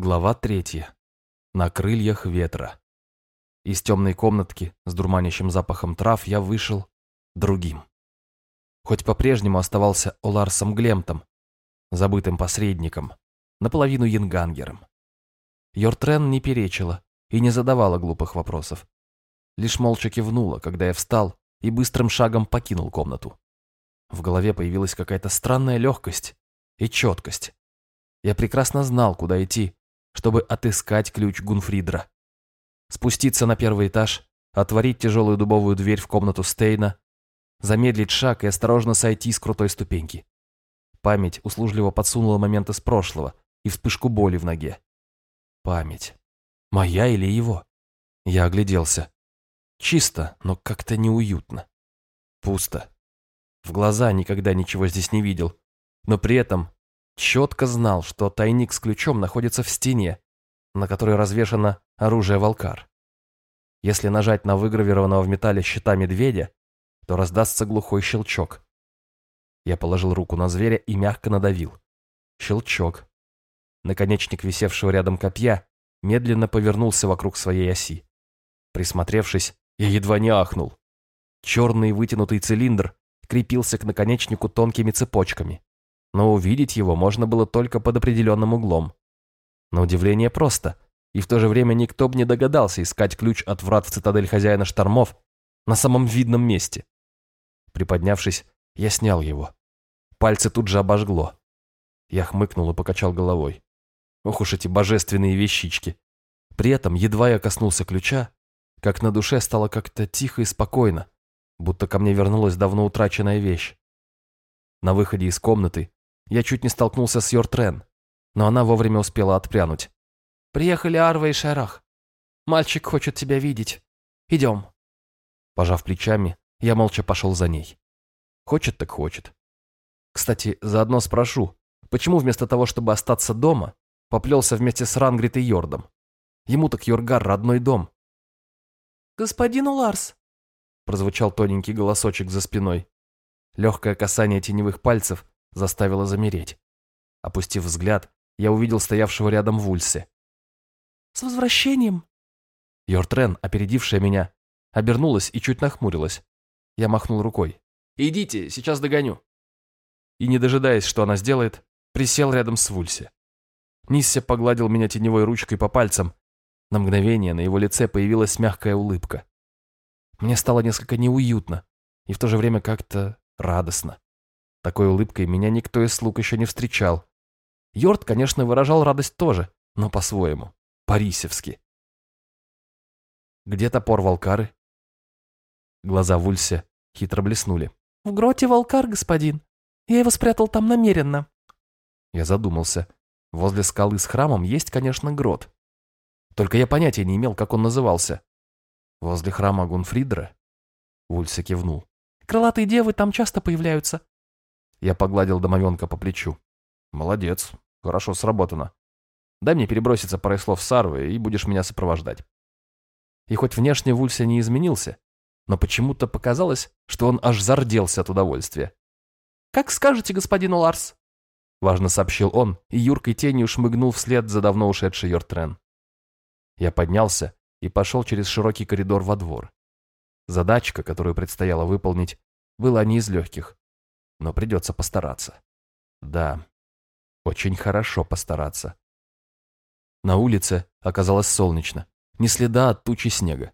Глава третья. На крыльях ветра. Из темной комнатки с дурманящим запахом трав я вышел другим. Хоть по-прежнему оставался Оларсом Глемтом, забытым посредником, наполовину янгангером. Йортрен не перечила и не задавала глупых вопросов. Лишь молча кивнула, когда я встал и быстрым шагом покинул комнату. В голове появилась какая-то странная легкость и четкость. Я прекрасно знал, куда идти, чтобы отыскать ключ Гунфридра. Спуститься на первый этаж, отворить тяжелую дубовую дверь в комнату Стейна, замедлить шаг и осторожно сойти с крутой ступеньки. Память услужливо подсунула момент из прошлого и вспышку боли в ноге. Память. Моя или его? Я огляделся. Чисто, но как-то неуютно. Пусто. В глаза никогда ничего здесь не видел, но при этом четко знал, что тайник с ключом находится в стене, на которой развешано оружие волкар. Если нажать на выгравированного в металле щита медведя, то раздастся глухой щелчок. Я положил руку на зверя и мягко надавил. Щелчок. Наконечник висевшего рядом копья медленно повернулся вокруг своей оси. Присмотревшись, я едва не ахнул. Черный вытянутый цилиндр крепился к наконечнику тонкими цепочками но увидеть его можно было только под определенным углом. На удивление просто, и в то же время никто бы не догадался искать ключ от врат в цитадель хозяина штормов на самом видном месте. Приподнявшись, я снял его. Пальцы тут же обожгло. Я хмыкнул и покачал головой. Ох уж эти божественные вещички. При этом едва я коснулся ключа, как на душе стало как-то тихо и спокойно, будто ко мне вернулась давно утраченная вещь. На выходе из комнаты я чуть не столкнулся с Йортрен, но она вовремя успела отпрянуть. «Приехали Арва и Шарах. Мальчик хочет тебя видеть. Идем». Пожав плечами, я молча пошел за ней. Хочет так хочет. Кстати, заодно спрошу, почему вместо того, чтобы остаться дома, поплелся вместе с Рангрид и Йордом? Ему так Йоргар родной дом. «Господин Уларс», — прозвучал тоненький голосочек за спиной. Легкое касание теневых пальцев заставило замереть. Опустив взгляд, я увидел стоявшего рядом Вульсе. «С возвращением!» Йортрен, опередившая меня, обернулась и чуть нахмурилась. Я махнул рукой. «Идите, сейчас догоню». И, не дожидаясь, что она сделает, присел рядом с Вульсе. Нисся погладил меня теневой ручкой по пальцам. На мгновение на его лице появилась мягкая улыбка. Мне стало несколько неуютно и в то же время как-то радостно. Такой улыбкой меня никто из слуг еще не встречал. Йорд, конечно, выражал радость тоже, но по-своему, по-рисевски. Где топор Волкары? Глаза Вульсе хитро блеснули. «В гроте Волкар, господин. Я его спрятал там намеренно». Я задумался. Возле скалы с храмом есть, конечно, грот. Только я понятия не имел, как он назывался. Возле храма Гунфридра? Вульсе кивнул. «Крылатые девы там часто появляются. Я погладил домовенка по плечу. «Молодец. Хорошо сработано. Дай мне переброситься парой слов с Арвой, и будешь меня сопровождать». И хоть внешне Вулься не изменился, но почему-то показалось, что он аж зарделся от удовольствия. «Как скажете, господин Ларс», — важно сообщил он, и юркой тенью шмыгнул вслед за давно ушедший Йортрен. Я поднялся и пошел через широкий коридор во двор. Задачка, которую предстояло выполнить, была не из легких но придется постараться. Да, очень хорошо постараться. На улице оказалось солнечно, ни следа от тучи снега.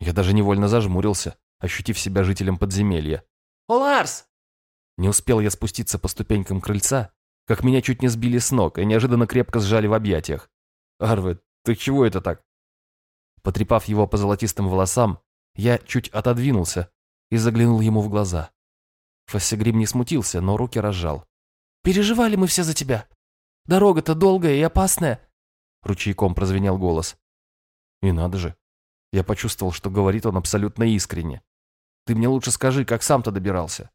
Я даже невольно зажмурился, ощутив себя жителем подземелья. «Ларс!» Не успел я спуститься по ступенькам крыльца, как меня чуть не сбили с ног и неожиданно крепко сжали в объятиях. «Арве, ты чего это так?» Потрепав его по золотистым волосам, я чуть отодвинулся и заглянул ему в глаза. Фассегрим не смутился, но руки разжал. «Переживали мы все за тебя. Дорога-то долгая и опасная», — ручейком прозвенел голос. «И надо же. Я почувствовал, что говорит он абсолютно искренне. Ты мне лучше скажи, как сам-то добирался?»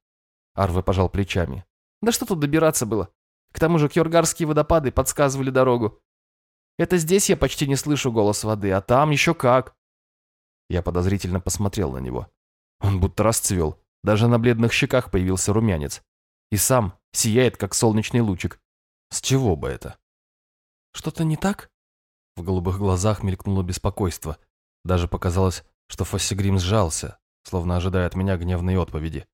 Арве пожал плечами. «Да что тут добираться было? К тому же кьоргарские водопады подсказывали дорогу. Это здесь я почти не слышу голос воды, а там еще как». Я подозрительно посмотрел на него. Он будто расцвел. Даже на бледных щеках появился румянец. И сам сияет, как солнечный лучик. С чего бы это? «Что-то не так?» В голубых глазах мелькнуло беспокойство. Даже показалось, что Фоссигрим сжался, словно ожидая от меня гневной отповеди.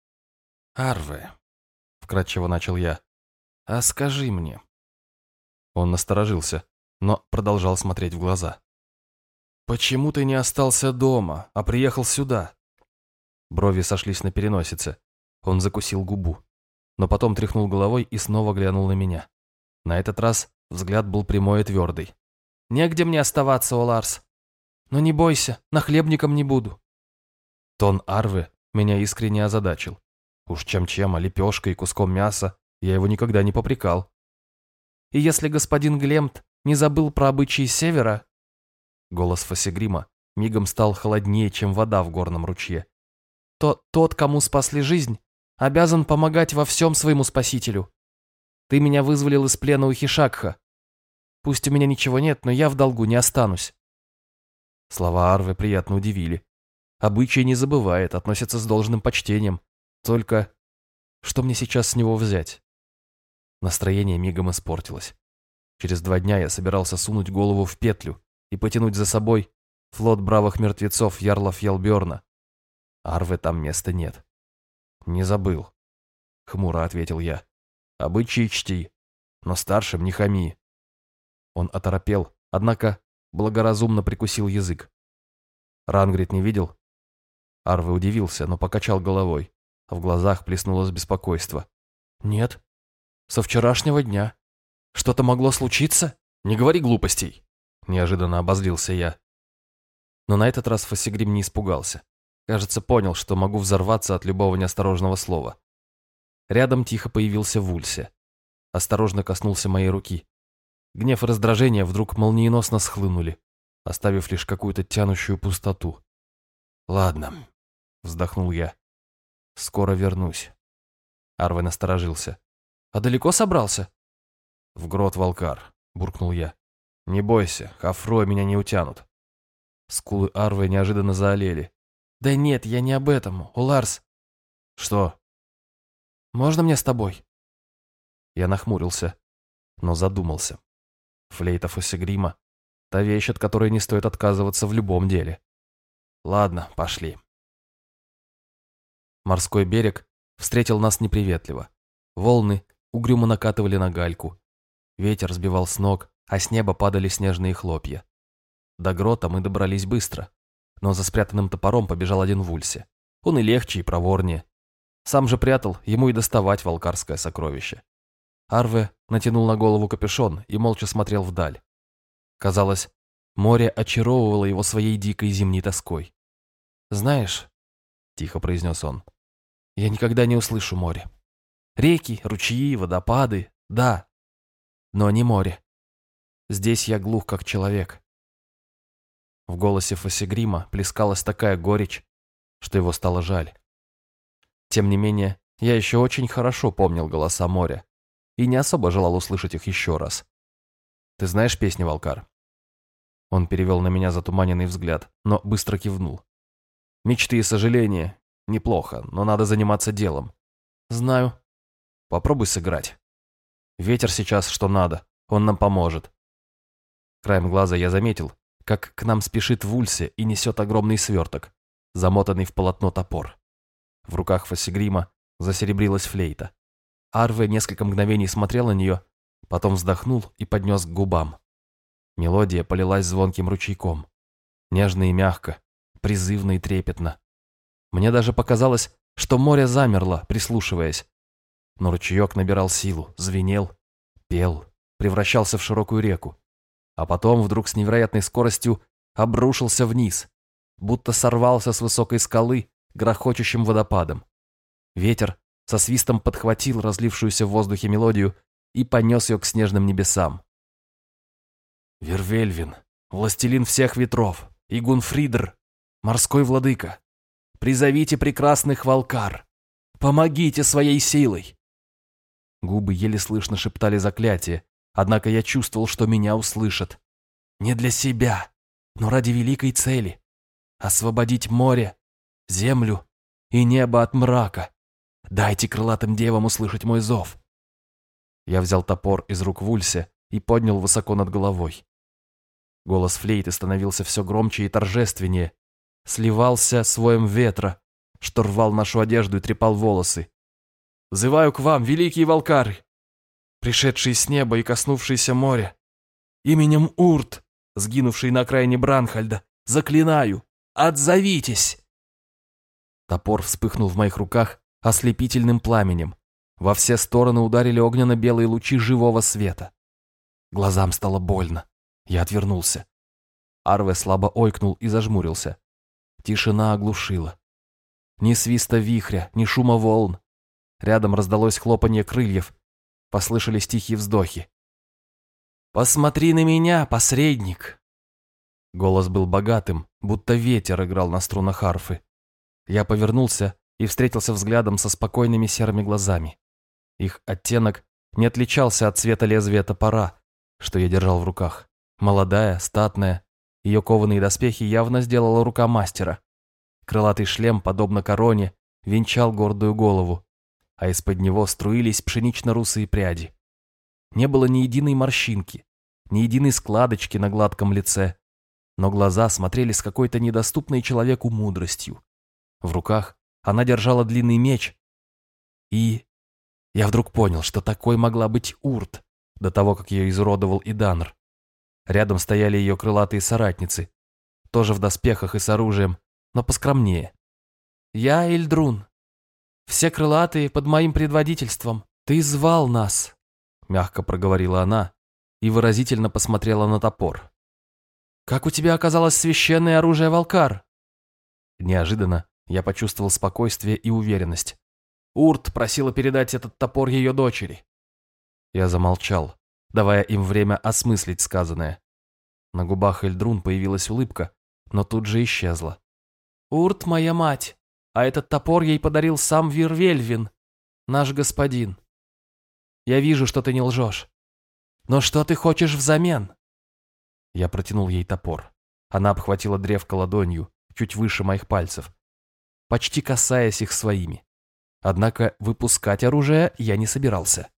«Арве», — вкратчиво начал я, — «а скажи мне». Он насторожился, но продолжал смотреть в глаза. «Почему ты не остался дома, а приехал сюда?» Брови сошлись на переносице. Он закусил губу, но потом тряхнул головой и снова глянул на меня. На этот раз взгляд был прямой и твердый. «Негде мне оставаться, Оларс. Но не бойся, нахлебником не буду». Тон Арвы меня искренне озадачил. Уж чем-чем, а лепешкой и куском мяса я его никогда не попрекал. «И если господин Глемт не забыл про обычаи севера...» Голос Фасигрима мигом стал холоднее, чем вода в горном ручье. «То тот, кому спасли жизнь, обязан помогать во всем своему спасителю. Ты меня вызволил из плена у Хишакха. Пусть у меня ничего нет, но я в долгу не останусь». Слова Арвы приятно удивили. Обычай не забывает, относится с должным почтением. Только что мне сейчас с него взять? Настроение мигом испортилось. Через два дня я собирался сунуть голову в петлю и потянуть за собой флот бравых мертвецов Ярлов Ялберна. Арвы там места нет. Не забыл. Хмуро ответил я. Обычаи чти, но старшим не хами. Он оторопел, однако благоразумно прикусил язык. Рангрид не видел? Арвы удивился, но покачал головой, а в глазах плеснулось беспокойство. «Нет. Со вчерашнего дня. Что-то могло случиться? Не говори глупостей!» Неожиданно обозлился я. Но на этот раз Фасигрим не испугался. Кажется, понял, что могу взорваться от любого неосторожного слова. Рядом тихо появился Вульсе. Осторожно коснулся моей руки. Гнев и раздражение вдруг молниеносно схлынули, оставив лишь какую-то тянущую пустоту. «Ладно, вздохнул я. Скоро вернусь. Арвен насторожился. А далеко собрался? В грот Волкар, буркнул я. Не бойся, Хафро меня не утянут. Скулы Арвы неожиданно заолели. Да нет, я не об этом, Уларс. Что? Можно мне с тобой? Я нахмурился, но задумался. Флейта Фосигрима — та вещь, от которой не стоит отказываться в любом деле. Ладно, пошли. Морской берег встретил нас неприветливо. Волны угрюмо накатывали на гальку. Ветер сбивал с ног, а с неба падали снежные хлопья. До грота мы добрались быстро, но за спрятанным топором побежал один в ульсе. Он и легче, и проворнее. Сам же прятал, ему и доставать волкарское сокровище. Арве натянул на голову капюшон и молча смотрел вдаль. Казалось, море очаровывало его своей дикой зимней тоской. «Знаешь», — тихо произнес он, я никогда не услышу море. Реки, ручьи, водопады, да, но не море. Здесь я глух, как человек. В голосе Фасигрима плескалась такая горечь, что его стало жаль. Тем не менее, я еще очень хорошо помнил голоса моря и не особо желал услышать их еще раз. «Ты знаешь песни, Волкар?» Он перевел на меня затуманенный взгляд, но быстро кивнул. «Мечты и сожаления Неплохо, но надо заниматься делом. Знаю. Попробуй сыграть. Ветер сейчас что надо, он нам поможет. Краем глаза я заметил, как к нам спешит Вульсе и несет огромный сверток, замотанный в полотно топор. В руках Фасигрима засеребрилась флейта. Арве несколько мгновений смотрел на нее, потом вздохнул и поднес к губам. Мелодия полилась звонким ручейком. Нежно и мягко, призывно и трепетно. Мне даже показалось, что море замерло, прислушиваясь. Но ручеек набирал силу, звенел, пел, превращался в широкую реку. А потом вдруг с невероятной скоростью обрушился вниз, будто сорвался с высокой скалы грохочущим водопадом. Ветер со свистом подхватил разлившуюся в воздухе мелодию и понес ее к снежным небесам. Вервельвин, властелин всех ветров, и Гунфридр, морской владыка, Призовите прекрасных волкар. Помогите своей силой. Губы еле слышно шептали заклятие, однако я чувствовал, что меня услышат. Не для себя, но ради великой цели. Освободить море, землю и небо от мрака. Дайте крылатым девам услышать мой зов. Я взял топор из рук Вулься и поднял высоко над головой. Голос флейты становился все громче и торжественнее. Сливался с воем ветра, что рвал нашу одежду и трепал волосы. «Взываю к вам, великие волкары, пришедшие с неба и коснувшиеся моря, именем Урт, сгинувший на окраине Бранхальда, заклинаю, отзовитесь!» Топор вспыхнул в моих руках ослепительным пламенем. Во все стороны ударили огненно-белые лучи живого света. Глазам стало больно. Я отвернулся. Арве слабо ойкнул и зажмурился. Тишина оглушила. Ни свиста вихря, ни шума волн. Рядом раздалось хлопанье крыльев. Послышались тихие вздохи. «Посмотри на меня, посредник!» Голос был богатым, будто ветер играл на струнах арфы. Я повернулся и встретился взглядом со спокойными серыми глазами. Их оттенок не отличался от цвета лезвия топора, что я держал в руках. Молодая, статная, ее кованые доспехи явно сделала рука мастера. Крылатый шлем, подобно короне, венчал гордую голову, а из-под него струились пшенично-русые пряди. Не было ни единой морщинки, ни единой складочки на гладком лице, но глаза смотрели с какой-то недоступной человеку мудростью. В руках она держала длинный меч, и я вдруг понял, что такой могла быть Урт, до того, как ее изуродовал Иданр. Рядом стояли ее крылатые соратницы, тоже в доспехах и с оружием, но поскромнее. «Я Эльдрун. Все крылатые под моим предводительством. Ты звал нас», — мягко проговорила она и выразительно посмотрела на топор. «Как у тебя оказалось священное оружие Волкар?» Неожиданно я почувствовал спокойствие и уверенность. Урт просила передать этот топор ее дочери. Я замолчал, давая им время осмыслить сказанное. На губах Эльдрун появилась улыбка, но тут же исчезла. «Урт моя мать, а этот топор ей подарил сам Вирвельвин, наш господин. Я вижу, что ты не лжешь. Но что ты хочешь взамен?» Я протянул ей топор. Она обхватила древко ладонью, чуть выше моих пальцев, почти касаясь их своими. Однако выпускать оружие я не собирался.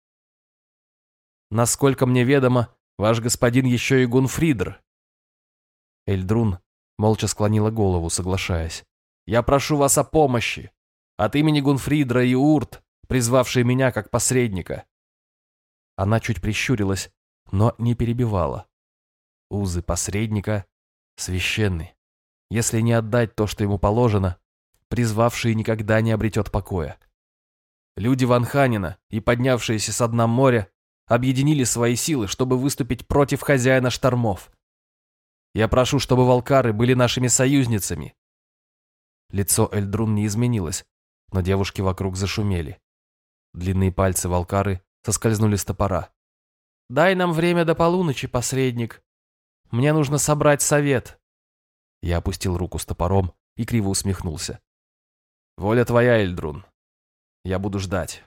Насколько мне ведомо, ваш господин еще и Гунфридер. Эльдрун молча склонила голову, соглашаясь. Я прошу вас о помощи. От имени Гунфридра и Урт, призвавшей меня как посредника. Она чуть прищурилась, но не перебивала. Узы посредника священны. Если не отдать то, что ему положено, призвавший никогда не обретет покоя. Люди Ванханина и поднявшиеся с дна моря объединили свои силы, чтобы выступить против хозяина штормов. Я прошу, чтобы волкары были нашими союзницами. Лицо Эльдрун не изменилось, но девушки вокруг зашумели. Длинные пальцы волкары соскользнули с топора. «Дай нам время до полуночи, посредник. Мне нужно собрать совет». Я опустил руку с топором и криво усмехнулся. «Воля твоя, Эльдрун. Я буду ждать».